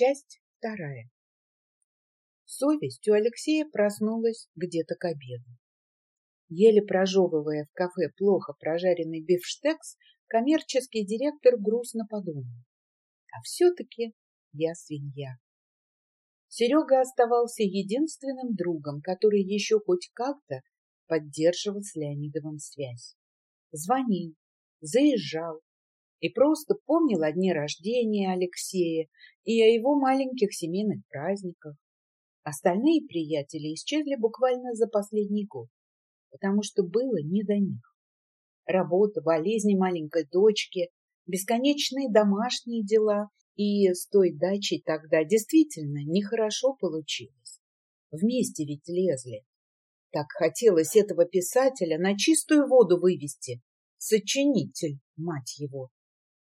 Часть вторая. Совесть у Алексея проснулась где-то к обеду. Еле прожевывая в кафе плохо прожаренный бифштекс, коммерческий директор грустно подумал. А все-таки я свинья. Серега оставался единственным другом, который еще хоть как-то поддерживал с Леонидовым связь. Звонил, заезжал и просто помнил о дне рождения Алексея и о его маленьких семейных праздниках. Остальные приятели исчезли буквально за последний год, потому что было не до них. Работа, болезни маленькой дочки, бесконечные домашние дела и с той дачей тогда действительно нехорошо получилось. Вместе ведь лезли. Так хотелось этого писателя на чистую воду вывести. Сочинитель, мать его.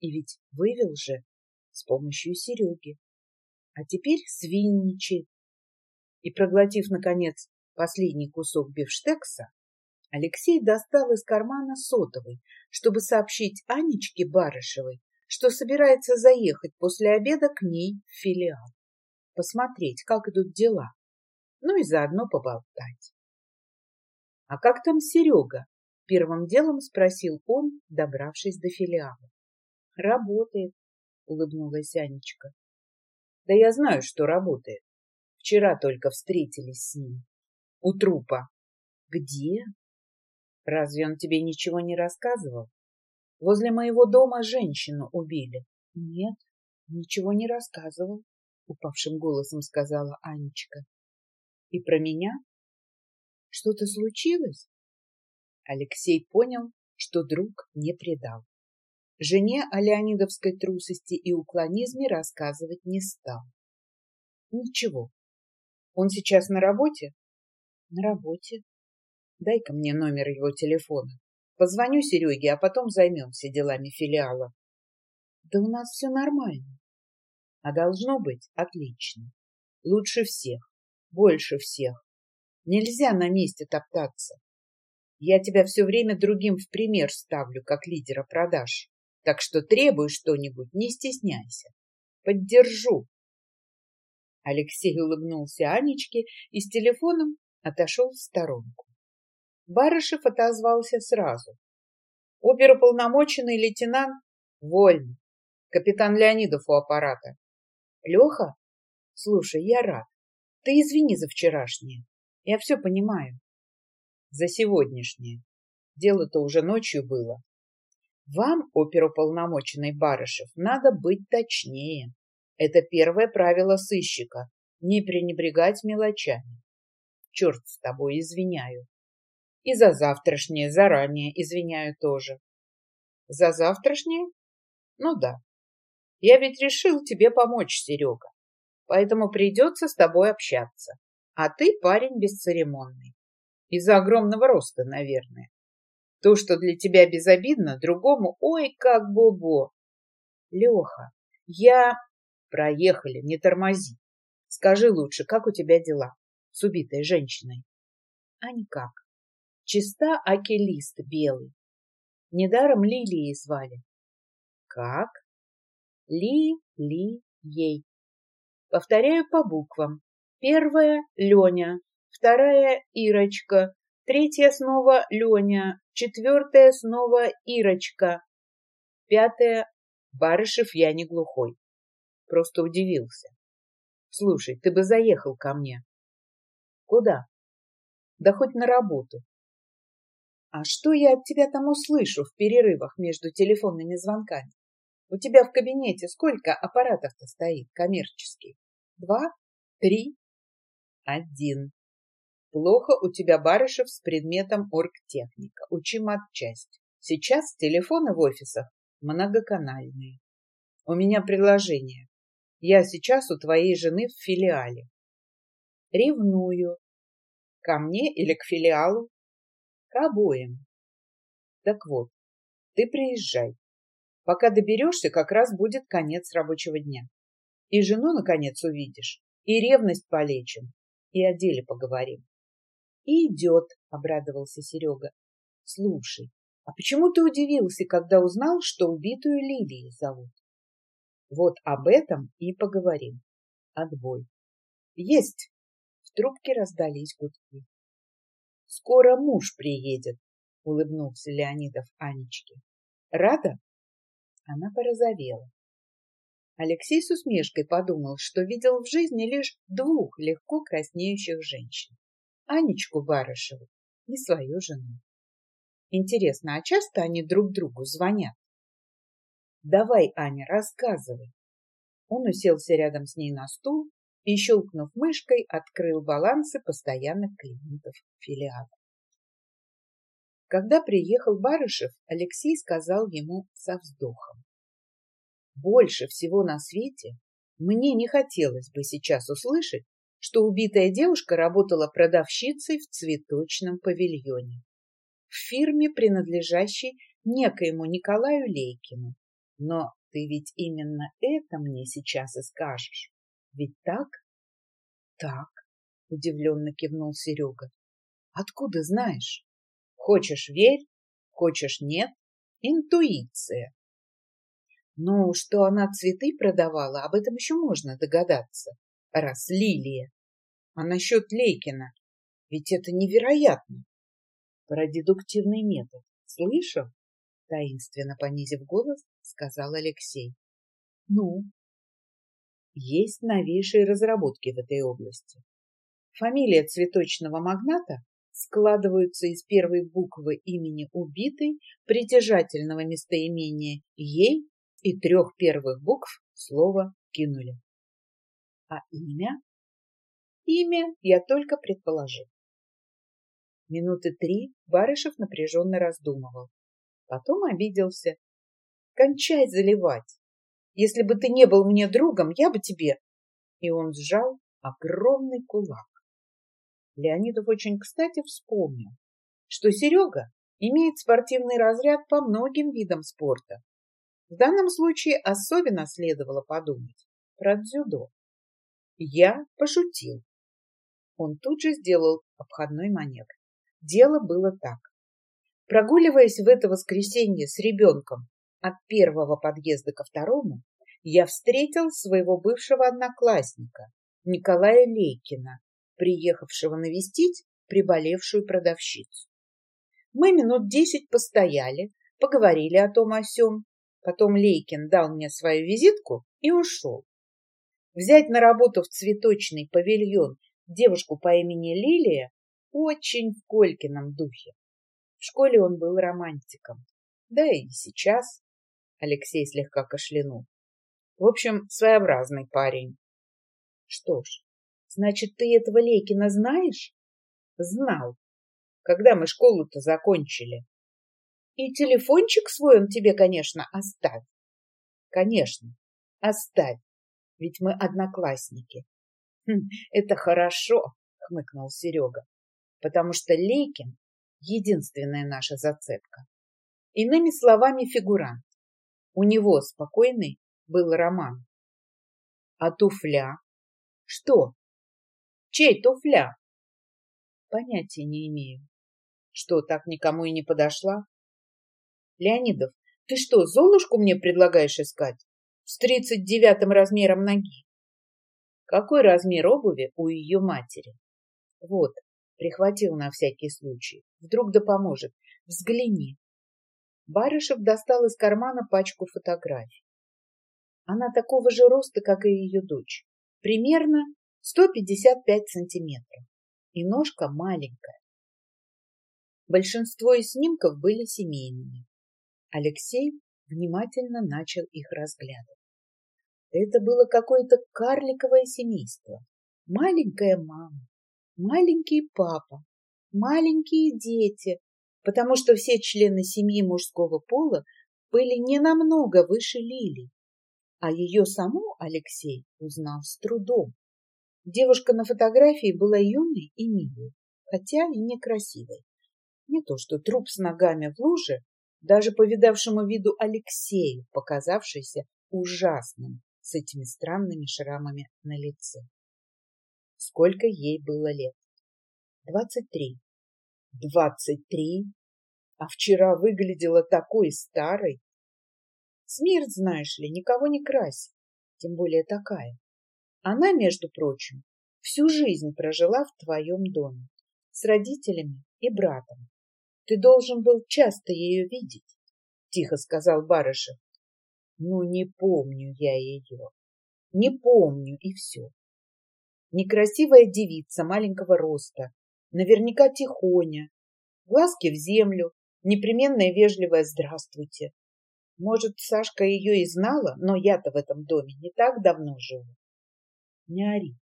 И ведь вывел же с помощью Сереги. А теперь свинничает. И, проглотив, наконец, последний кусок бифштекса, Алексей достал из кармана сотовый, чтобы сообщить Анечке Барышевой, что собирается заехать после обеда к ней в филиал, посмотреть, как идут дела, ну и заодно поболтать. — А как там Серега? — первым делом спросил он, добравшись до филиала. — Работает, — улыбнулась Анечка. — Да я знаю, что работает. Вчера только встретились с ним. У трупа. — Где? Разве он тебе ничего не рассказывал? Возле моего дома женщину убили. Нет, ничего не рассказывал, упавшим голосом сказала Анечка. И про меня? Что-то случилось? Алексей понял, что друг не предал. Жене о леонидовской трусости и уклонизме рассказывать не стал. Ничего. Он сейчас на работе? На работе. Дай-ка мне номер его телефона. Позвоню Сереге, а потом займемся делами филиала. Да у нас все нормально. А должно быть отлично. Лучше всех, больше всех. Нельзя на месте топтаться. Я тебя все время другим в пример ставлю, как лидера продаж. Так что требуй что-нибудь, не стесняйся. Поддержу. Алексей улыбнулся Анечке и с телефоном отошел в сторонку. Барышев отозвался сразу. Оперуполномоченный лейтенант Вольный. Капитан Леонидов у аппарата. Леха? Слушай, я рад. Ты извини за вчерашнее. Я все понимаю. За сегодняшнее. Дело-то уже ночью было. Вам, оперуполномоченный Барышев, надо быть точнее. Это первое правило сыщика — не пренебрегать мелочами. Черт с тобой, извиняю. И за завтрашнее заранее извиняю тоже. За завтрашнее? Ну да. Я ведь решил тебе помочь, Серега. Поэтому придется с тобой общаться. А ты парень бесцеремонный. Из-за огромного роста, наверное. То, что для тебя безобидно, другому, ой, как бобо. Леха, я... Проехали, не тормози. Скажи лучше, как у тебя дела с убитой женщиной? А никак. Чиста акелист белый. Недаром Лилией звали. Как? Ли-ли-ей. Повторяю по буквам. Первая — Леня, вторая — Ирочка, третья снова Леня, четвертая снова Ирочка, пятая — Барышев я не глухой. Просто удивился. Слушай, ты бы заехал ко мне. Куда? Да хоть на работу. А что я от тебя там услышу в перерывах между телефонными звонками? У тебя в кабинете сколько аппаратов-то стоит коммерческих? Два? Три? Один. Плохо у тебя Барышев с предметом оргтехника. Учи матчасть. Сейчас телефоны в офисах многоканальные. У меня предложение. Я сейчас у твоей жены в филиале. Ревную. Ко мне или к филиалу? К обоим. Так вот, ты приезжай. Пока доберешься, как раз будет конец рабочего дня. И жену, наконец, увидишь, и ревность полечим, и о деле поговорим. И идет, — обрадовался Серега. Слушай, а почему ты удивился, когда узнал, что убитую Лилией зовут? Вот об этом и поговорим. Отбой. Есть! В трубке раздались гудки. Скоро муж приедет, улыбнулся Леонидов Анечке. Рада? Она порозовела. Алексей с усмешкой подумал, что видел в жизни лишь двух легко краснеющих женщин. Анечку Барышеву и свою жену. Интересно, а часто они друг другу звонят? Давай, Аня, рассказывай. Он уселся рядом с ней на стул и, щелкнув мышкой, открыл балансы постоянных клиентов филиала. Когда приехал Барышев, Алексей сказал ему со вздохом. Больше всего на свете мне не хотелось бы сейчас услышать, что убитая девушка работала продавщицей в цветочном павильоне в фирме, принадлежащей некоему Николаю Лейкину. Но ты ведь именно это мне сейчас и скажешь. Ведь так? Так, удивленно кивнул Серега. Откуда знаешь? Хочешь верь, хочешь нет. Интуиция. Ну, что она цветы продавала, об этом еще можно догадаться. Раз Лилия. А насчет Лейкина? Ведь это невероятно. Про дедуктивный метод. Слышал? Таинственно понизив голос, сказал Алексей. Ну? Есть новейшие разработки в этой области. Фамилия цветочного магната складываются из первой буквы имени убитой, притяжательного местоимения «ей» и трех первых букв слова «кинули». А имя? Имя я только предположил. Минуты три Барышев напряженно раздумывал. Потом обиделся. «Кончай заливать! Если бы ты не был мне другом, я бы тебе...» И он сжал огромный кулак. Леонидов очень кстати вспомнил, что Серега имеет спортивный разряд по многим видам спорта. В данном случае особенно следовало подумать про дзюдо. Я пошутил. Он тут же сделал обходной маневр. Дело было так. Прогуливаясь в это воскресенье с ребенком от первого подъезда ко второму, я встретил своего бывшего одноклассника Николая Лейкина, приехавшего навестить приболевшую продавщицу. Мы минут десять постояли, поговорили о том о сём. Потом Лейкин дал мне свою визитку и ушел. Взять на работу в цветочный павильон девушку по имени Лилия очень в Колькином духе. В школе он был романтиком. Да и сейчас. Алексей слегка кашлянул. В общем, своеобразный парень. Что ж, Значит, ты этого Лейкина знаешь? Знал. Когда мы школу-то закончили. И телефончик свой он тебе, конечно, оставь. Конечно, оставь. Ведь мы одноклассники. Хм, это хорошо, хмыкнул Серега. Потому что Лейкин — единственная наша зацепка. Иными словами, фигурант. У него спокойный был роман. А туфля? Что? Чей туфля? Понятия не имею. Что, так никому и не подошла? Леонидов, ты что, Золушку мне предлагаешь искать? С тридцать девятым размером ноги. Какой размер обуви у ее матери? Вот, прихватил на всякий случай. Вдруг да поможет. Взгляни. Барышев достал из кармана пачку фотографий. Она такого же роста, как и ее дочь. Примерно 155 сантиметров, и ножка маленькая. Большинство из снимков были семейными. Алексей внимательно начал их разглядывать. Это было какое-то карликовое семейство. Маленькая мама, маленький папа, маленькие дети, потому что все члены семьи мужского пола были не намного выше Лили, а ее саму Алексей узнал с трудом. Девушка на фотографии была юной и милой, хотя и некрасивой. Не то что труп с ногами в луже, даже повидавшему виду Алексею, показавшийся ужасным с этими странными шрамами на лице. Сколько ей было лет? Двадцать три. Двадцать три? А вчера выглядела такой старой. Смерть, знаешь ли, никого не красит, тем более такая. Она, между прочим, всю жизнь прожила в твоем доме с родителями и братом. Ты должен был часто ее видеть, — тихо сказал Барышев. Ну, не помню я ее. Не помню, и все. Некрасивая девица маленького роста, наверняка тихоня, глазки в землю, непременное вежливое «здравствуйте». Может, Сашка ее и знала, но я-то в этом доме не так давно живу. Не ори.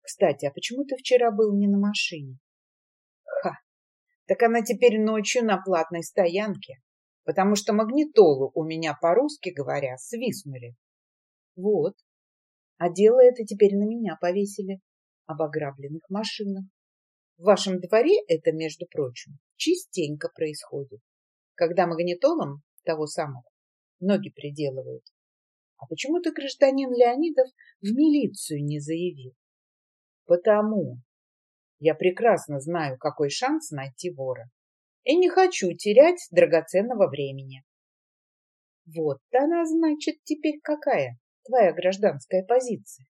Кстати, а почему ты вчера был не на машине? Ха! Так она теперь ночью на платной стоянке, потому что магнитолу у меня, по-русски говоря, свистнули. Вот. А дело это теперь на меня повесили. Об ограбленных машинах. В вашем дворе это, между прочим, частенько происходит, когда магнитолом того самого ноги приделывают. А почему ты, гражданин Леонидов, в милицию не заявил? Потому. Я прекрасно знаю, какой шанс найти вора. И не хочу терять драгоценного времени. Вот она, значит, теперь какая? Твоя гражданская позиция.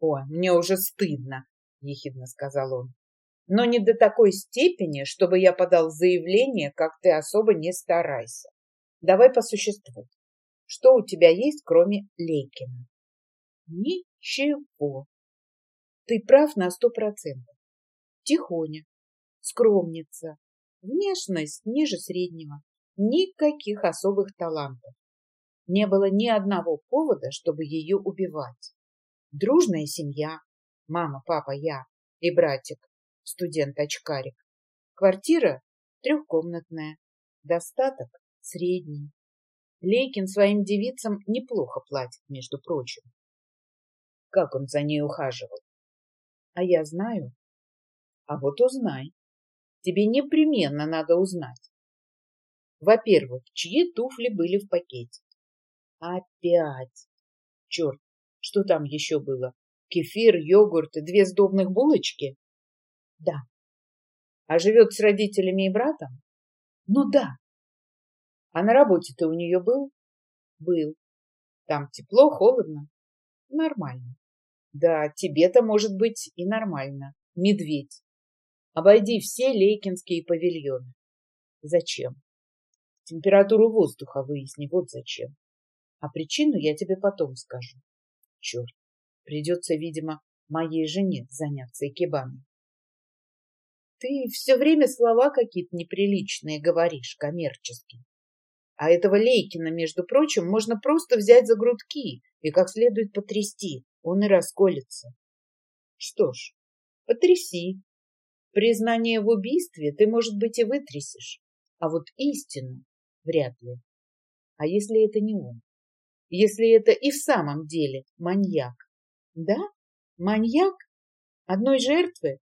О, мне уже стыдно, ехидно сказал он. Но не до такой степени, чтобы я подал заявление, как ты особо не старайся. Давай по существу. Что у тебя есть, кроме Лейкина? Ничего. Ты прав на сто процентов. Тихоня, скромница, внешность ниже среднего, никаких особых талантов. Не было ни одного повода, чтобы ее убивать. Дружная семья, мама, папа, я и братик, студент-очкарик. Квартира трехкомнатная, достаток средний. Лейкин своим девицам неплохо платит, между прочим. Как он за ней ухаживал? А я знаю. А вот узнай. Тебе непременно надо узнать. Во-первых, чьи туфли были в пакете? Опять. Черт, что там еще было? Кефир, йогурт и две сдобных булочки? Да. А живет с родителями и братом? Ну да. А на работе ты у нее был? Был. Там тепло, холодно? Нормально. Да, тебе-то может быть и нормально. Медведь. Обойди все лейкинские павильоны. Зачем? Температуру воздуха выясни, вот зачем. А причину я тебе потом скажу. Черт, придется, видимо, моей жене заняться экибаном. Ты все время слова какие-то неприличные говоришь, коммерческие. А этого Лейкина, между прочим, можно просто взять за грудки и как следует потрясти. Он и расколется. Что ж, потряси. Признание в убийстве ты, может быть, и вытрясешь, а вот истину вряд ли. А если это не он? если это и в самом деле маньяк. Да, маньяк одной жертвы.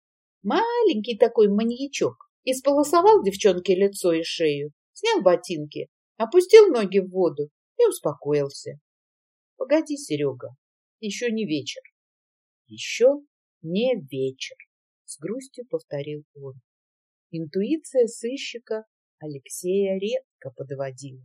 Маленький такой маньячок. Исполосовал девчонке лицо и шею, снял ботинки, опустил ноги в воду и успокоился. Погоди, Серега, еще не вечер. Еще не вечер, с грустью повторил он. Интуиция сыщика Алексея редко подводила.